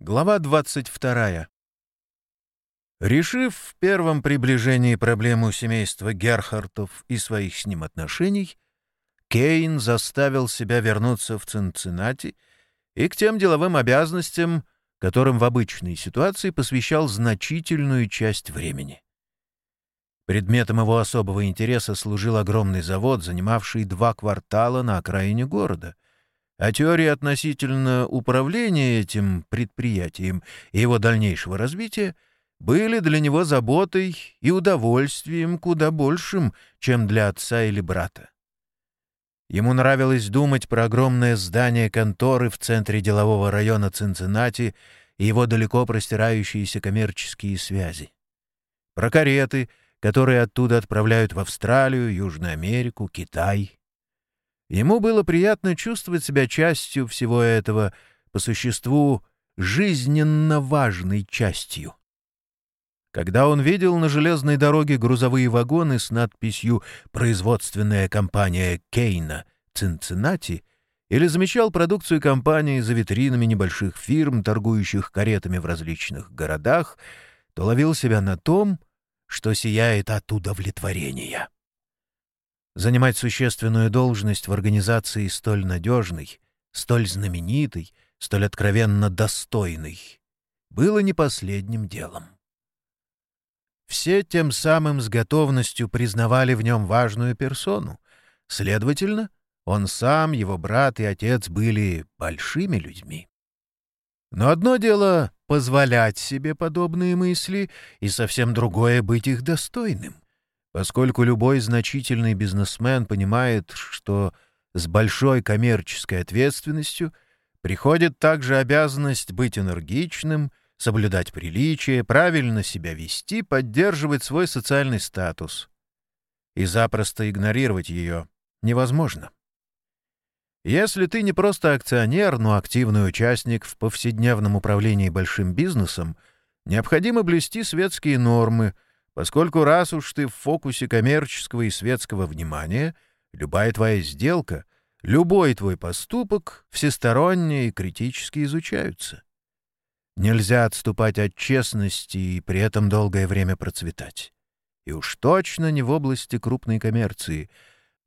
Глава 22. Решив в первом приближении проблему семейства Герхартов и своих с ним отношений, Кейн заставил себя вернуться в Цинциннати и к тем деловым обязанностям, которым в обычной ситуации посвящал значительную часть времени. Предметом его особого интереса служил огромный завод, занимавший два квартала на окраине города — а теории относительно управления этим предприятием и его дальнейшего развития были для него заботой и удовольствием куда большим, чем для отца или брата. Ему нравилось думать про огромное здание конторы в центре делового района Цинциннати и его далеко простирающиеся коммерческие связи. Про кареты, которые оттуда отправляют в Австралию, Южную Америку, Китай Ему было приятно чувствовать себя частью всего этого, по существу жизненно важной частью. Когда он видел на железной дороге грузовые вагоны с надписью «Производственная компания Кейна, Цинциннати», или замечал продукцию компании за витринами небольших фирм, торгующих каретами в различных городах, то ловил себя на том, что сияет от удовлетворения. Занимать существенную должность в организации столь надежной, столь знаменитой, столь откровенно достойной, было не последним делом. Все тем самым с готовностью признавали в нем важную персону. Следовательно, он сам, его брат и отец были большими людьми. Но одно дело — позволять себе подобные мысли, и совсем другое — быть их достойным — поскольку любой значительный бизнесмен понимает, что с большой коммерческой ответственностью приходит также обязанность быть энергичным, соблюдать приличие, правильно себя вести, поддерживать свой социальный статус. И запросто игнорировать ее невозможно. Если ты не просто акционер, но активный участник в повседневном управлении большим бизнесом, необходимо блюсти светские нормы — поскольку раз уж ты в фокусе коммерческого и светского внимания, любая твоя сделка, любой твой поступок всесторонне и критически изучаются. Нельзя отступать от честности и при этом долгое время процветать. И уж точно не в области крупной коммерции,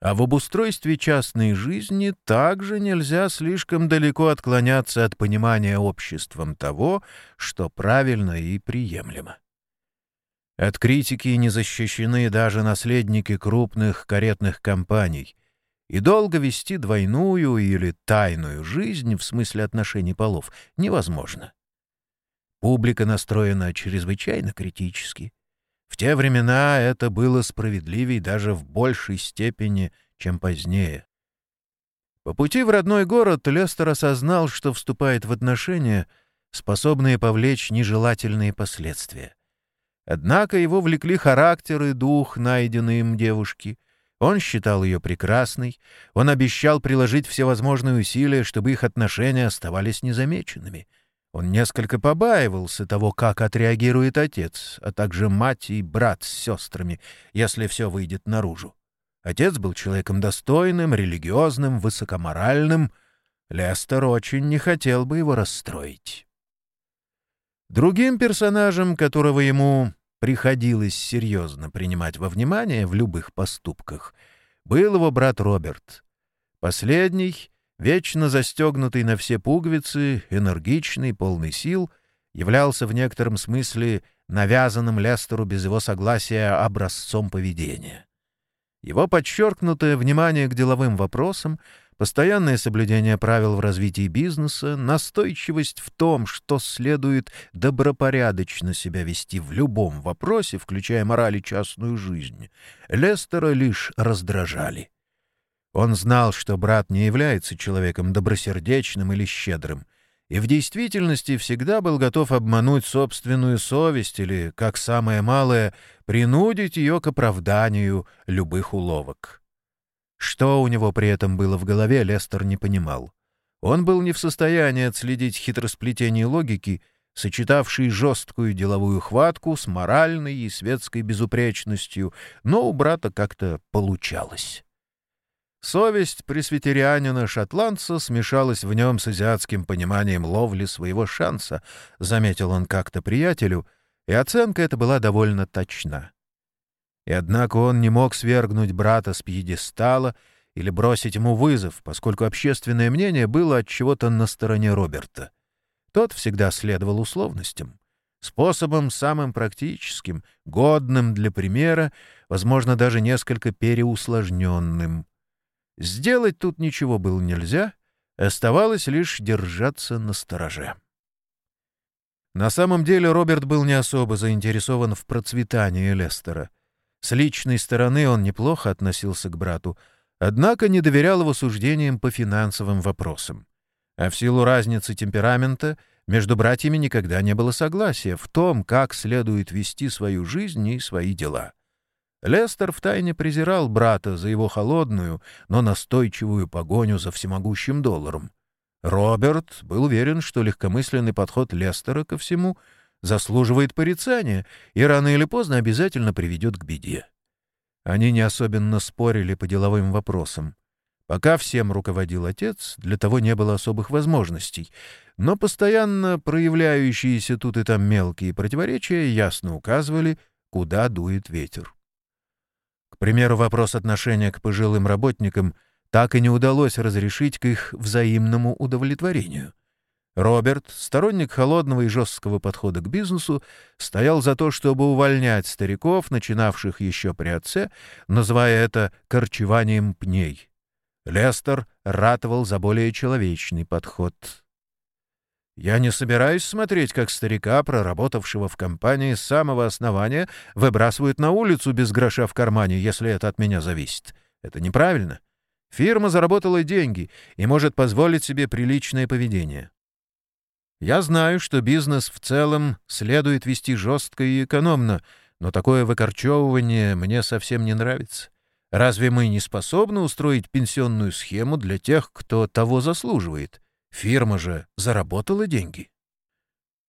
а в обустройстве частной жизни также нельзя слишком далеко отклоняться от понимания обществом того, что правильно и приемлемо. От критики не защищены даже наследники крупных каретных компаний. И долго вести двойную или тайную жизнь в смысле отношений полов невозможно. Публика настроена чрезвычайно критически. В те времена это было справедливей даже в большей степени, чем позднее. По пути в родной город Лестер осознал, что вступает в отношения, способные повлечь нежелательные последствия. Однако его влекли характер и дух найденной им девушки. Он считал ее прекрасной, он обещал приложить всевозможные усилия, чтобы их отношения оставались незамеченными. Он несколько побаивался того, как отреагирует отец, а также мать и брат с сестрами, если все выйдет наружу. Отец был человеком достойным, религиозным, высокоморальным. Лестер очень не хотел бы его расстроить. Другим персонажем, которого ему приходилось серьезно принимать во внимание в любых поступках, был его брат Роберт. Последний, вечно застегнутый на все пуговицы, энергичный, полный сил, являлся в некотором смысле навязанным Лестеру без его согласия образцом поведения. Его подчеркнутое внимание к деловым вопросам Постоянное соблюдение правил в развитии бизнеса, настойчивость в том, что следует добропорядочно себя вести в любом вопросе, включая мораль и частную жизнь, Лестера лишь раздражали. Он знал, что брат не является человеком добросердечным или щедрым, и в действительности всегда был готов обмануть собственную совесть или, как самое малое, принудить ее к оправданию любых уловок. Что у него при этом было в голове, Лестер не понимал. Он был не в состоянии отследить хитросплетение логики, сочетавшей жесткую деловую хватку с моральной и светской безупречностью, но у брата как-то получалось. Совесть пресвитерианина-шотландца смешалась в нем с азиатским пониманием ловли своего шанса, заметил он как-то приятелю, и оценка эта была довольно точна. И однако он не мог свергнуть брата с пьедестала или бросить ему вызов, поскольку общественное мнение было от чего-то на стороне Роберта. Тот всегда следовал условностям. Способом самым практическим, годным для примера, возможно, даже несколько переусложненным. Сделать тут ничего было нельзя, оставалось лишь держаться на стороже. На самом деле Роберт был не особо заинтересован в процветании Лестера. С личной стороны он неплохо относился к брату, однако не доверял его суждениям по финансовым вопросам. А в силу разницы темперамента между братьями никогда не было согласия в том, как следует вести свою жизнь и свои дела. Лестер втайне презирал брата за его холодную, но настойчивую погоню за всемогущим долларом. Роберт был уверен, что легкомысленный подход Лестера ко всему заслуживает порицания и рано или поздно обязательно приведет к беде. Они не особенно спорили по деловым вопросам. Пока всем руководил отец, для того не было особых возможностей, но постоянно проявляющиеся тут и там мелкие противоречия ясно указывали, куда дует ветер примеру, вопрос отношения к пожилым работникам так и не удалось разрешить к их взаимному удовлетворению. Роберт, сторонник холодного и жесткого подхода к бизнесу, стоял за то, чтобы увольнять стариков, начинавших еще при отце, называя это «корчеванием пней». Лестер ратовал за более человечный подход. Я не собираюсь смотреть, как старика, проработавшего в компании с самого основания, выбрасывают на улицу без гроша в кармане, если это от меня зависит. Это неправильно. Фирма заработала деньги и может позволить себе приличное поведение. Я знаю, что бизнес в целом следует вести жестко и экономно, но такое выкорчевывание мне совсем не нравится. Разве мы не способны устроить пенсионную схему для тех, кто того заслуживает? Фирма же заработала деньги.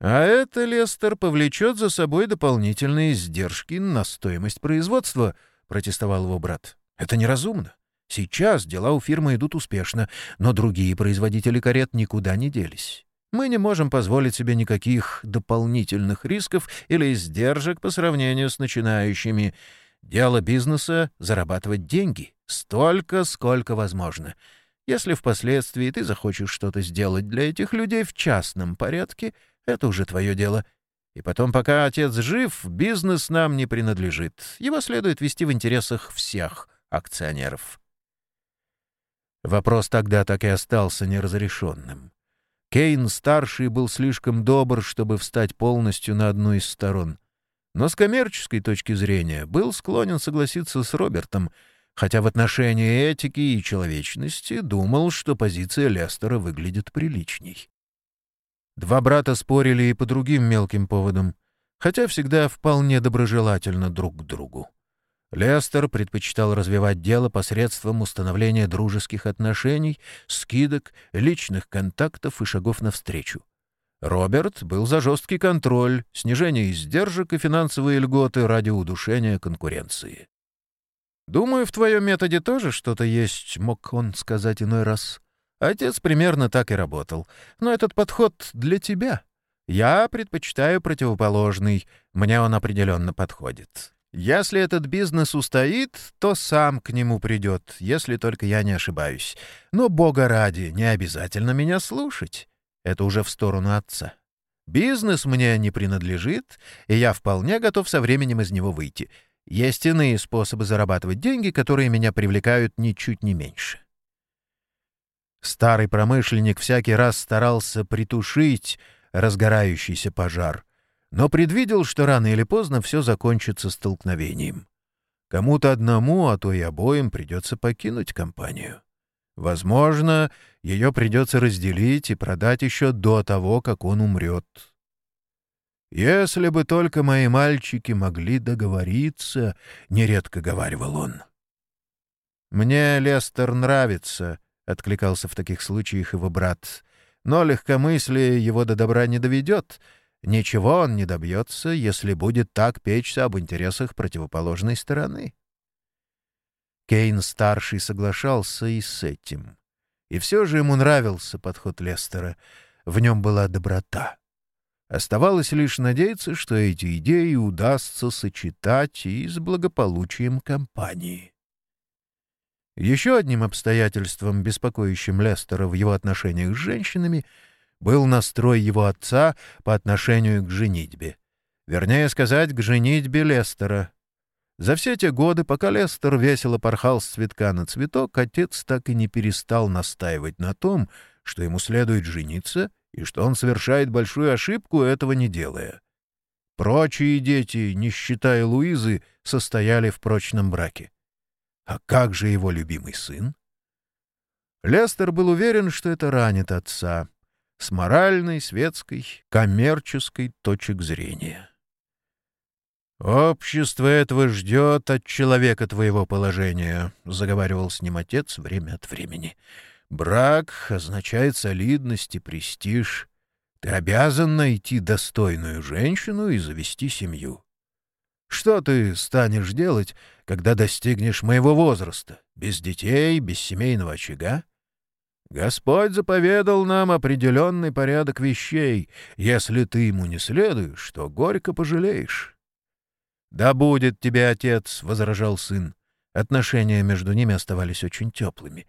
А это, Лестер, повлечет за собой дополнительные издержки на стоимость производства, протестовал его брат. Это неразумно. Сейчас дела у фирмы идут успешно, но другие производители карет никуда не делись. Мы не можем позволить себе никаких дополнительных рисков или издержек по сравнению с начинающими. Дело бизнеса — зарабатывать деньги, столько, сколько возможно — если впоследствии ты захочешь что-то сделать для этих людей в частном порядке, это уже твое дело. И потом, пока отец жив, бизнес нам не принадлежит. Его следует вести в интересах всех акционеров. Вопрос тогда так и остался неразрешенным. Кейн-старший был слишком добр, чтобы встать полностью на одну из сторон. Но с коммерческой точки зрения был склонен согласиться с Робертом — хотя в отношении этики и человечности думал, что позиция Лестера выглядит приличней. Два брата спорили и по другим мелким поводам, хотя всегда вполне доброжелательно друг к другу. Лестер предпочитал развивать дело посредством установления дружеских отношений, скидок, личных контактов и шагов навстречу. Роберт был за жесткий контроль, снижение издержек и финансовые льготы ради удушения конкуренции. «Думаю, в твоем методе тоже что-то есть», — мог он сказать иной раз. «Отец примерно так и работал. Но этот подход для тебя. Я предпочитаю противоположный. Мне он определенно подходит. Если этот бизнес устоит, то сам к нему придет, если только я не ошибаюсь. Но, бога ради, не обязательно меня слушать. Это уже в сторону отца. Бизнес мне не принадлежит, и я вполне готов со временем из него выйти». Есть иные способы зарабатывать деньги, которые меня привлекают ничуть не меньше. Старый промышленник всякий раз старался притушить разгорающийся пожар, но предвидел, что рано или поздно все закончится столкновением. Кому-то одному, а то и обоим придется покинуть компанию. Возможно, ее придется разделить и продать еще до того, как он умрет. «Если бы только мои мальчики могли договориться», — нередко говаривал он. «Мне Лестер нравится», — откликался в таких случаях его брат. «Но легкомыслие его до добра не доведет. Ничего он не добьется, если будет так печься об интересах противоположной стороны». Кейн-старший соглашался и с этим. И все же ему нравился подход Лестера. В нем была доброта. Оставалось лишь надеяться, что эти идеи удастся сочетать и с благополучием компании. Еще одним обстоятельством, беспокоящим Лестера в его отношениях с женщинами, был настрой его отца по отношению к женитьбе. Вернее сказать, к женитьбе Лестера. За все те годы, пока Лестер весело порхал с цветка на цветок, отец так и не перестал настаивать на том, что ему следует жениться и что он совершает большую ошибку, этого не делая. Прочие дети, не считая Луизы, состояли в прочном браке. А как же его любимый сын? Лестер был уверен, что это ранит отца с моральной, светской, коммерческой точек зрения. «Общество этого ждет от человека твоего положения», — заговаривал с ним отец время от времени. «Брак означает солидность и престиж. Ты обязан найти достойную женщину и завести семью. Что ты станешь делать, когда достигнешь моего возраста? Без детей, без семейного очага?» Господь заповедал нам определенный порядок вещей. Если ты ему не следуешь, то горько пожалеешь. «Да будет тебе отец», — возражал сын. Отношения между ними оставались очень теплыми.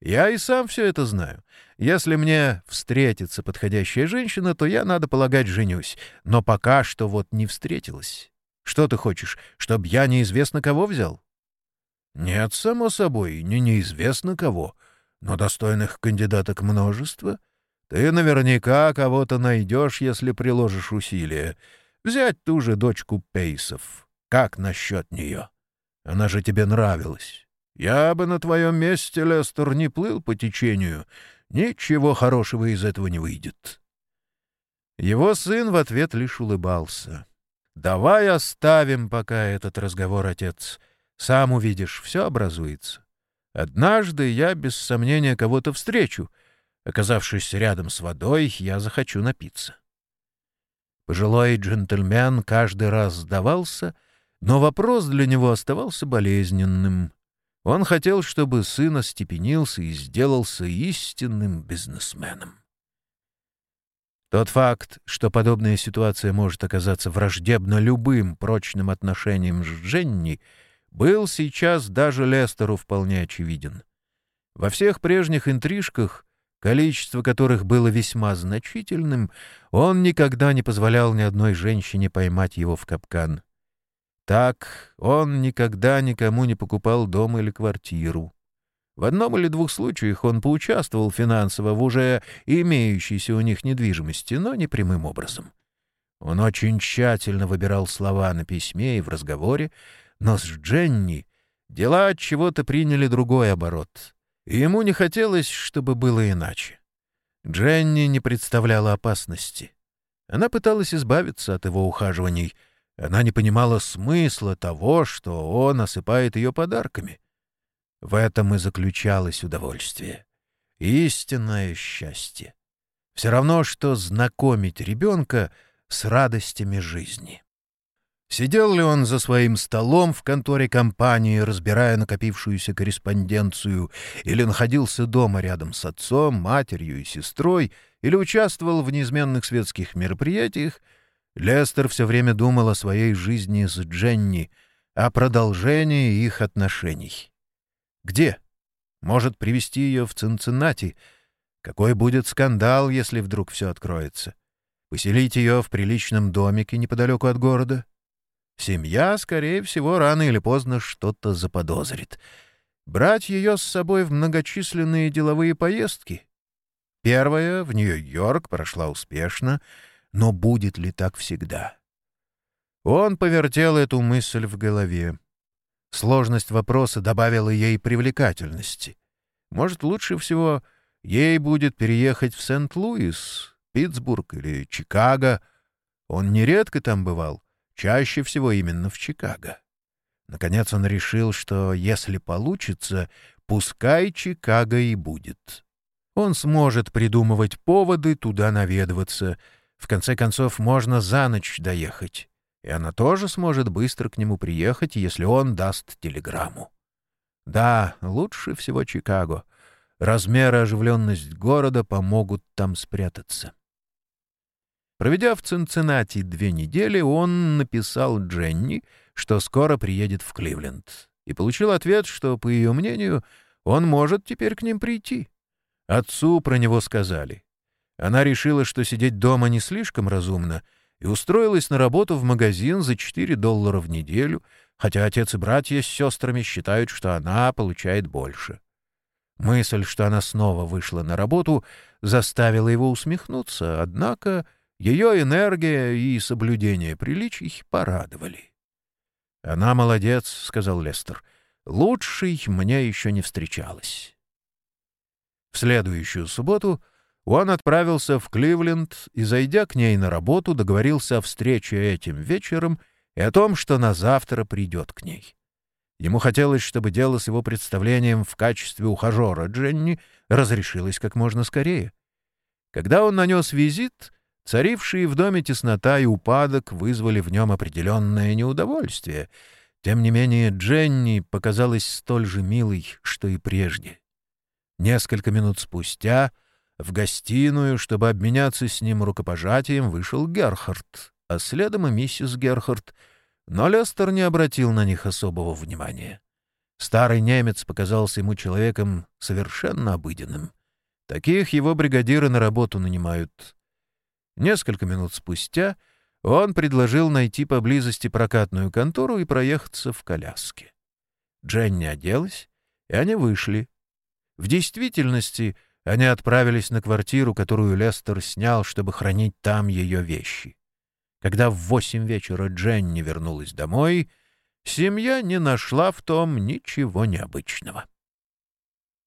«Я и сам все это знаю. Если мне встретится подходящая женщина, то я, надо полагать, женюсь. Но пока что вот не встретилась. Что ты хочешь, чтобы я неизвестно кого взял?» «Нет, само собой, не неизвестно кого. Но достойных кандидаток множество. Ты наверняка кого-то найдешь, если приложишь усилия. Взять ту же дочку Пейсов». Как насчет нее? Она же тебе нравилась. Я бы на твоем месте, Лестер, не плыл по течению. Ничего хорошего из этого не выйдет. Его сын в ответ лишь улыбался. «Давай оставим пока этот разговор, отец. Сам увидишь, все образуется. Однажды я, без сомнения, кого-то встречу. Оказавшись рядом с водой, я захочу напиться». Пожилой джентльмен каждый раз сдавался — но вопрос для него оставался болезненным. Он хотел, чтобы сын остепенился и сделался истинным бизнесменом. Тот факт, что подобная ситуация может оказаться враждебна любым прочным отношениям с Дженни, был сейчас даже Лестеру вполне очевиден. Во всех прежних интрижках, количество которых было весьма значительным, он никогда не позволял ни одной женщине поймать его в капкан. Так он никогда никому не покупал дом или квартиру. В одном или двух случаях он поучаствовал финансово в уже имеющейся у них недвижимости, но не прямым образом. Он очень тщательно выбирал слова на письме и в разговоре, но с Дженни дела от чего-то приняли другой оборот, и ему не хотелось, чтобы было иначе. Дженни не представляла опасности. Она пыталась избавиться от его ухаживаний — она не понимала смысла того, что он осыпает ее подарками. В этом и заключалось удовольствие. Истинное счастье. Все равно, что знакомить ребенка с радостями жизни. Сидел ли он за своим столом в конторе компании, разбирая накопившуюся корреспонденцию, или находился дома рядом с отцом, матерью и сестрой, или участвовал в неизменных светских мероприятиях — Лестер все время думал о своей жизни с Дженни, о продолжении их отношений. Где? Может привести ее в Цинциннати? Какой будет скандал, если вдруг все откроется? Поселить ее в приличном домике неподалеку от города? Семья, скорее всего, рано или поздно что-то заподозрит. Брать ее с собой в многочисленные деловые поездки? Первая в Нью-Йорк прошла успешно — но будет ли так всегда? Он повертел эту мысль в голове. Сложность вопроса добавила ей привлекательности. Может, лучше всего ей будет переехать в Сент-Луис, Питтсбург или Чикаго. Он нередко там бывал, чаще всего именно в Чикаго. Наконец он решил, что, если получится, пускай Чикаго и будет. Он сможет придумывать поводы туда наведываться — в конце концов, можно за ночь доехать, и она тоже сможет быстро к нему приехать, если он даст телеграмму. Да, лучше всего Чикаго. Размер и оживленность города помогут там спрятаться. Проведя в Цинциннати две недели, он написал Дженни, что скоро приедет в Кливленд, и получил ответ, что, по ее мнению, он может теперь к ним прийти. Отцу про него сказали. Она решила, что сидеть дома не слишком разумно, и устроилась на работу в магазин за 4 доллара в неделю, хотя отец и братья с сестрами считают, что она получает больше. Мысль, что она снова вышла на работу, заставила его усмехнуться, однако ее энергия и соблюдение приличий порадовали. «Она молодец», — сказал Лестер. «Лучшей мне еще не встречалась». В следующую субботу он отправился в Кливленд и, зайдя к ней на работу, договорился о встрече этим вечером и о том, что на завтра придет к ней. Ему хотелось, чтобы дело с его представлением в качестве ухажера Дженни разрешилось как можно скорее. Когда он нанес визит, Царившие в доме теснота и упадок вызвали в нем определенное неудовольствие. Тем не менее, Дженни показалась столь же милой, что и прежде. Несколько минут спустя в гостиную, чтобы обменяться с ним рукопожатием, вышел Герхард, а следом и миссис Герхард, но Лестер не обратил на них особого внимания. Старый немец показался ему человеком совершенно обыденным. Таких его бригадиры на работу нанимают Несколько минут спустя он предложил найти поблизости прокатную контору и проехаться в коляске. Дженни оделась, и они вышли. В действительности они отправились на квартиру, которую Лестер снял, чтобы хранить там ее вещи. Когда в восемь вечера Дженни вернулась домой, семья не нашла в том ничего необычного.